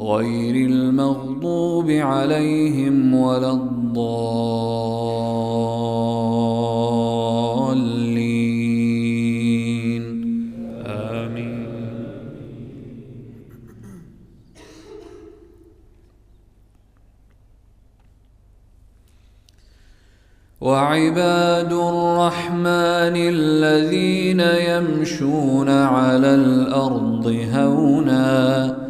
غير المغضوب عليهم ولا الضالين. آمين. وعباد الرحمن الذين يمشون على الأرض هوناً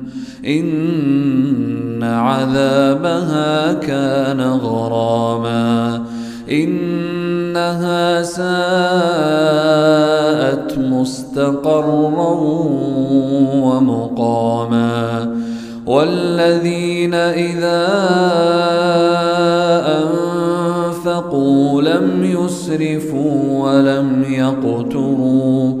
إن عذابها كان غراما. إنها ساءت مستقرا ومقاما. والذين إذا أنفقوا لم يسرفوا ولم يقتروا